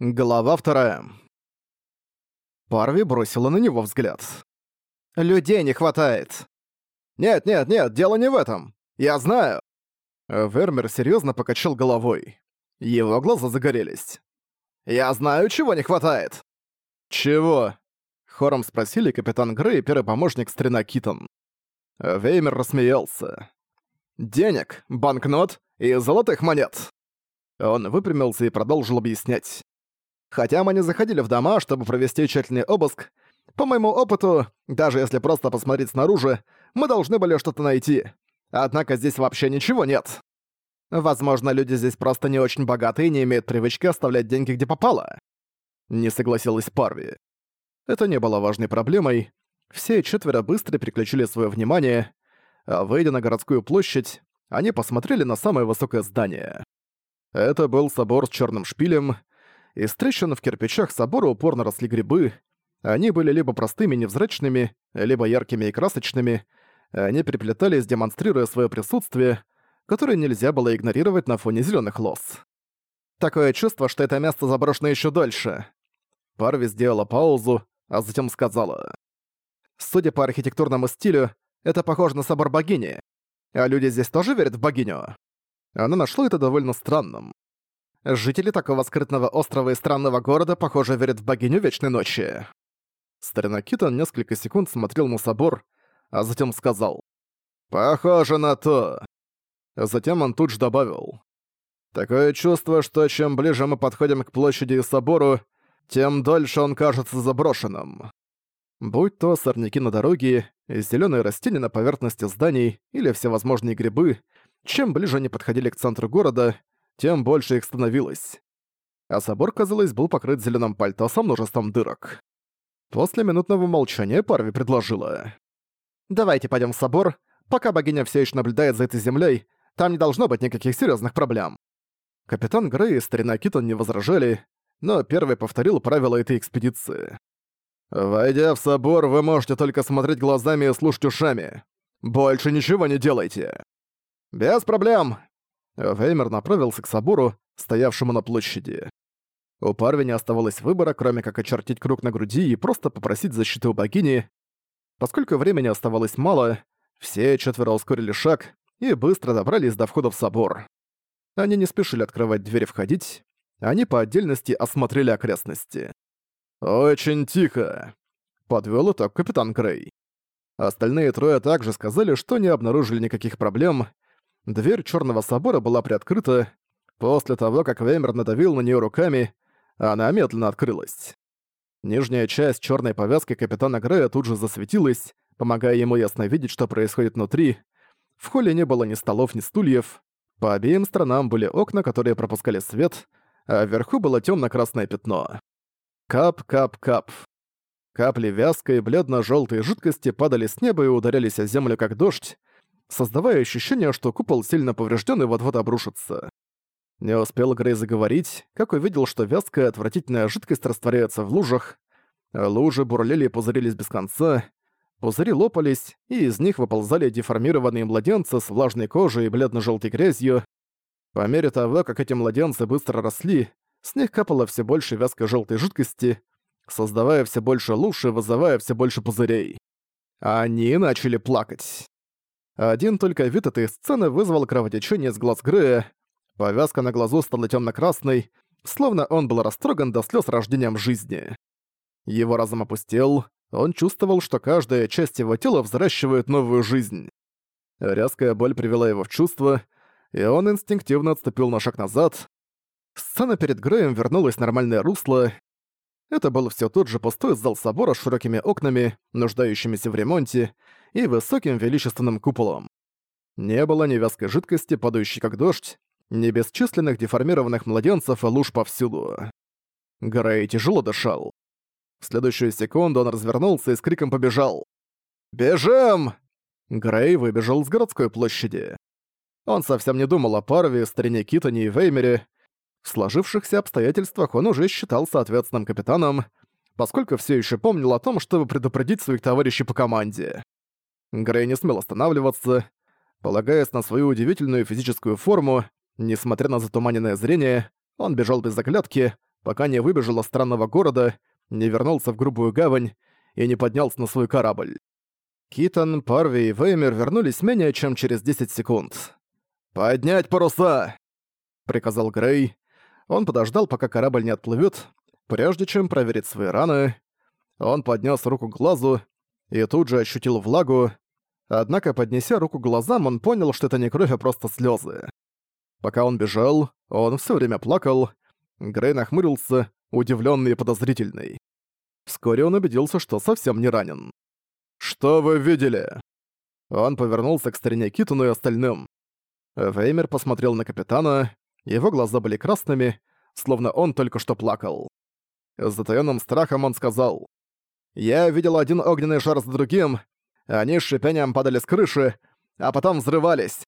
Глава вторая. Парви бросила на него взгляд. «Людей не хватает!» «Нет, нет, нет, дело не в этом! Я знаю!» Вермер серьезно покачал головой. Его глаза загорелись. «Я знаю, чего не хватает!» «Чего?» Хором спросили капитан Грей и первый помощник Стрина Китон. Веймер рассмеялся. «Денег, банкнот и золотых монет!» Он выпрямился и продолжил объяснять. Хотя мы не заходили в дома, чтобы провести тщательный обыск, по моему опыту, даже если просто посмотреть снаружи, мы должны были что-то найти. Однако здесь вообще ничего нет. Возможно, люди здесь просто не очень богатые и не имеют привычки оставлять деньги где попало. Не согласилась Парви. Это не было важной проблемой. Все четверо быстро переключили свое внимание, а выйдя на городскую площадь, они посмотрели на самое высокое здание. Это был собор с черным шпилем, из трещин в кирпичах собора упорно росли грибы. Они были либо простыми невзрачными, либо яркими и красочными. Они переплетались, демонстрируя свое присутствие, которое нельзя было игнорировать на фоне зеленых лос. Такое чувство, что это место заброшено еще дольше. Парви сделала паузу, а затем сказала. Судя по архитектурному стилю, это похоже на собор богини. А люди здесь тоже верят в богиню? Она нашла это довольно странным. Жители такого скрытного острова и странного города, похоже, верят в богиню Вечной Ночи. Старина Китон несколько секунд смотрел на собор, а затем сказал «Похоже на то». Затем он тут же добавил «Такое чувство, что чем ближе мы подходим к площади и собору, тем дольше он кажется заброшенным». Будь то сорняки на дороге, зеленые растения на поверхности зданий или всевозможные грибы, чем ближе они подходили к центру города, тем больше их становилось. А собор, казалось, был покрыт зеленым пальто со множеством дырок. После минутного молчания Парви предложила. «Давайте пойдем в собор, пока богиня все еще наблюдает за этой землей, там не должно быть никаких серьезных проблем». Капитан Грей и старина Китон не возражали, но первый повторил правила этой экспедиции. «Войдя в собор, вы можете только смотреть глазами и слушать ушами. Больше ничего не делайте». «Без проблем. Веймер направился к собору, стоявшему на площади. У Парви не оставалось выбора, кроме как очертить круг на груди и просто попросить защиты у богини. Поскольку времени оставалось мало, все четверо ускорили шаг и быстро добрались до входа в собор. Они не спешили открывать дверь и входить, они по отдельности осмотрели окрестности. «Очень тихо», — подвёл итог капитан Грей. Остальные трое также сказали, что не обнаружили никаких проблем, Дверь Черного собора была приоткрыта. После того, как Веймер надавил на нее руками, она медленно открылась. Нижняя часть черной повязки капитана Грея тут же засветилась, помогая ему ясно видеть, что происходит внутри. В холле не было ни столов, ни стульев. По обеим сторонам были окна, которые пропускали свет, а вверху было темно красное пятно. Кап-кап-кап. Капли вязкой, бледно-желтой жидкости падали с неба и ударялись о землю как дождь, создавая ощущение, что купол сильно поврежден и вот-вот обрушится. Не успел Грей заговорить, как увидел, что вязкая отвратительная жидкость растворяется в лужах, лужи бурлили и пузырились без конца, пузыри лопались, и из них выползали деформированные младенцы с влажной кожей и бледно-желтой грязью. По мере того, как эти младенцы быстро росли, с них капало все больше вязкой желтой жидкости, создавая все больше луж и вызывая все больше пузырей. А они начали плакать. Один только вид этой сцены вызвал кровотечение с глаз Грея. Повязка на глазу стала темно-красной, словно он был растроган до слез рождением жизни. Его разум опустел, он чувствовал, что каждая часть его тела взращивает новую жизнь. Резкая боль привела его в чувство, и он инстинктивно отступил на шаг назад. Сцена перед Греем вернулась в нормальное русло. Это был все тот же пустой зал собора с широкими окнами, нуждающимися в ремонте, и высоким величественным куполом. Не было ни вязкой жидкости, падающей как дождь, ни бесчисленных деформированных младенцев и луж повсюду. Грей тяжело дышал. В следующую секунду он развернулся и с криком побежал. «Бежим!» Грей выбежал с городской площади. Он совсем не думал о Парве, старине Китоне и Веймере. В сложившихся обстоятельствах он уже считался ответственным капитаном, поскольку все еще помнил о том, чтобы предупредить своих товарищей по команде. Грей не смел останавливаться. Полагаясь на свою удивительную физическую форму, несмотря на затуманенное зрение, он бежал без заклятки, пока не выбежал из странного города, не вернулся в грубую гавань и не поднялся на свой корабль. Китон, Парви и Веймер вернулись менее чем через 10 секунд. «Поднять паруса!» — приказал Грей. Он подождал, пока корабль не отплывет, прежде чем проверить свои раны. Он поднес руку к глазу и тут же ощутил влагу, однако, поднеся руку к глазам, он понял, что это не кровь, а просто слезы. Пока он бежал, он все время плакал. Грей нахмурился, удивленный и подозрительный. Вскоре он убедился, что совсем не ранен. «Что вы видели?» Он повернулся к старине Китону и остальным. Веймер посмотрел на капитана, его глаза были красными, словно он только что плакал. С затаённым страхом он сказал, «Я видел один огненный шар за другим, они с шипением падали с крыши, а потом взрывались.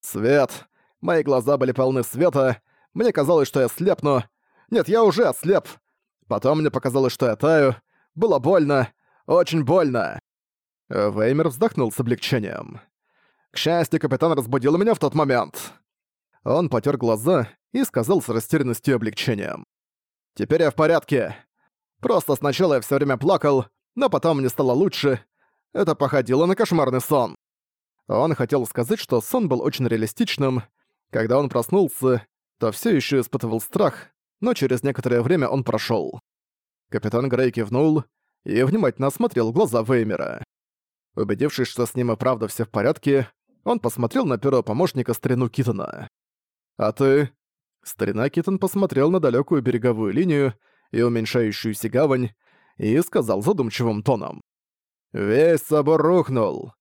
Свет. Мои глаза были полны света, мне казалось, что я слепну. Нет, я уже ослеп. Потом мне показалось, что я таю. Было больно. Очень больно. Веймер вздохнул с облегчением. К счастью, капитан разбудил меня в тот момент. Он потер глаза и сказал с растерянностью и облегчением. «Теперь я в порядке. Просто сначала я все время плакал, но потом мне стало лучше. Это походило на кошмарный сон». Он хотел сказать, что сон был очень реалистичным. Когда он проснулся, то все еще испытывал страх, но через некоторое время он прошел. Капитан Грей кивнул и внимательно осмотрел глаза Веймера. Убедившись, что с ним и правда все в порядке, он посмотрел на первого помощника старину Китона. «А ты?» Старина Китон посмотрел на далекую береговую линию и уменьшающуюся гавань и сказал задумчивым тоном. «Весь собор рухнул.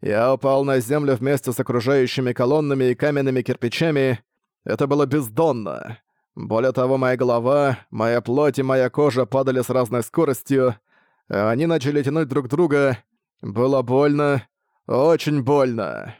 Я упал на землю вместе с окружающими колоннами и каменными кирпичами. Это было бездонно. Более того, моя голова, моя плоть и моя кожа падали с разной скоростью. Они начали тянуть друг друга. Было больно. Очень больно.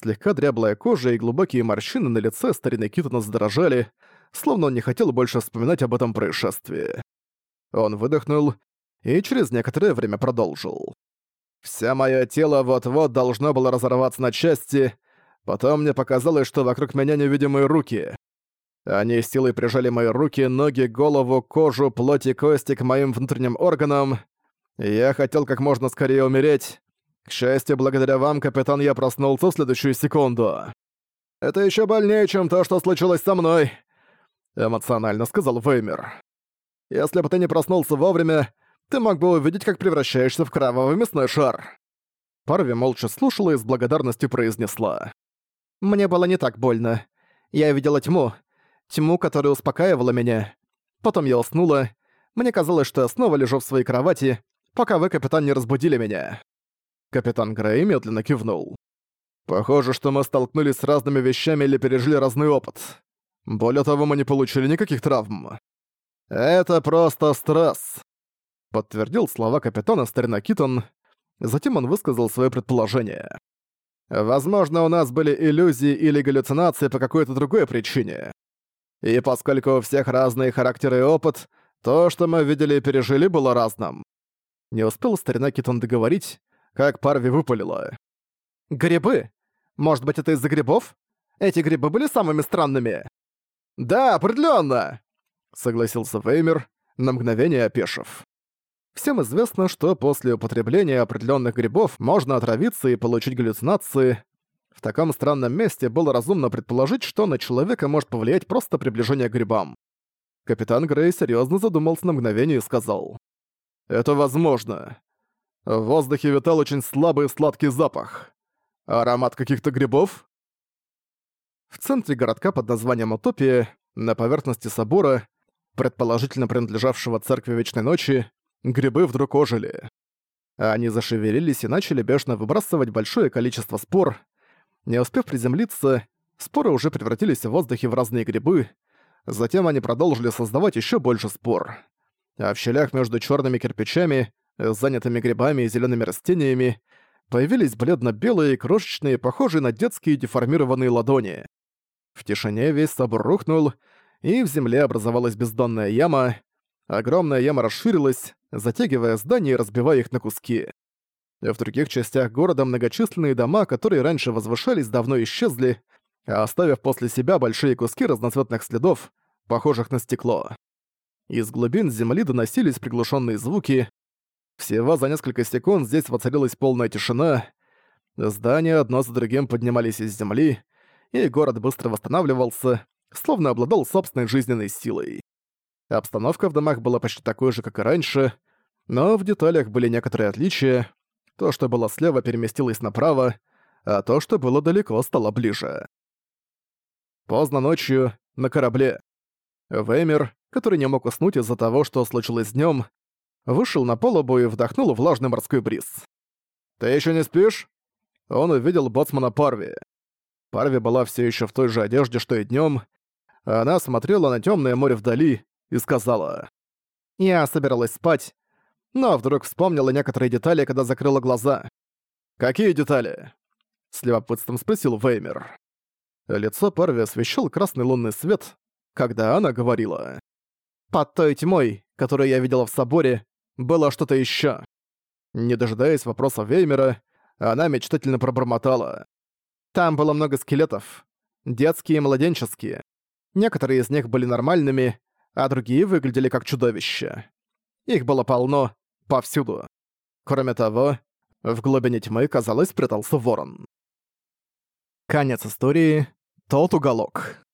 Слегка дряблая кожа и глубокие морщины на лице старины Китона задрожали, словно он не хотел больше вспоминать об этом происшествии. Он выдохнул и через некоторое время продолжил. «Вся моё тело вот-вот должно было разорваться на части, потом мне показалось, что вокруг меня невидимые руки. Они силой прижали мои руки, ноги, голову, кожу, плоть и кости к моим внутренним органам. Я хотел как можно скорее умереть, к счастью, благодаря вам, капитан, я проснулся в следующую секунду. Это еще больнее, чем то, что случилось со мной, эмоционально сказал Веймер. Если бы ты не проснулся вовремя, ты мог бы увидеть, как превращаешься в кровавый мясной шар. Парви молча слушала и с благодарностью произнесла. «Мне было не так больно. Я видела тьму. Тьму, которая успокаивала меня. Потом я уснула. Мне казалось, что я снова лежу в своей кровати, пока вы, капитан, не разбудили меня. Капитан Грей медленно кивнул. «Похоже, что мы столкнулись с разными вещами или пережили разный опыт. Более того, мы не получили никаких травм. Это просто стресс», — подтвердил слова капитана старина Китон. Затем он высказал свое предположение. «Возможно, у нас были иллюзии или галлюцинации по какой-то другой причине. И поскольку у всех разные характеры и опыт, то, что мы видели и пережили, было разным». Не успел старина Китон договорить, как Парви выпалила. «Грибы? Может быть, это из-за грибов? Эти грибы были самыми странными?» «Да, определенно, согласился Веймер, на мгновение опешив. Всем известно, что после употребления определенных грибов можно отравиться и получить галлюцинации. В таком странном месте было разумно предположить, что на человека может повлиять просто приближение к грибам. Капитан Грей серьезно задумался на мгновение и сказал. «Это возможно. В воздухе витал очень слабый сладкий запах. Аромат каких-то грибов? В центре городка под названием Утопия, на поверхности собора, предположительно принадлежавшего Церкви Вечной Ночи, грибы вдруг ожили. Они зашевелились и начали бешено выбрасывать большое количество спор. Не успев приземлиться, споры уже превратились в воздухе в разные грибы, затем они продолжили создавать еще больше спор. А в щелях между черными кирпичами занятыми грибами и зелеными растениями, появились бледно-белые, крошечные, похожие на детские деформированные ладони. В тишине весь собор рухнул, и в земле образовалась бездонная яма. Огромная яма расширилась, затягивая здания и разбивая их на куски. В других частях города многочисленные дома, которые раньше возвышались, давно исчезли, оставив после себя большие куски разноцветных следов, похожих на стекло. Из глубин земли доносились приглушенные звуки. Всего за несколько секунд здесь воцарилась полная тишина. Здания одно за другим поднимались из земли, и город быстро восстанавливался, словно обладал собственной жизненной силой. Обстановка в домах была почти такой же, как и раньше, но в деталях были некоторые отличия. То, что было слева, переместилось направо, а то, что было далеко, стало ближе. Поздно ночью, на корабле. Веймер, который не мог уснуть из-за того, что случилось днем, вышел на палубу и вдохнул влажный морской бриз. «Ты еще не спишь?» Он увидел боцмана Парви. Парви была все еще в той же одежде, что и днем. Она смотрела на темное море вдали и сказала. «Я собиралась спать, но вдруг вспомнила некоторые детали, когда закрыла глаза». «Какие детали?» — с любопытством спросил Веймер. Лицо Парви освещал красный лунный свет, когда она говорила. «Под той тьмой, которую я видела в соборе, было что-то еще. Не дожидаясь вопроса Веймера, она мечтательно пробормотала. Там было много скелетов. Детские и младенческие. Некоторые из них были нормальными, а другие выглядели как чудовища. Их было полно, повсюду. Кроме того, в глубине тьмы, казалось, прятался ворон. Конец истории. Тот уголок.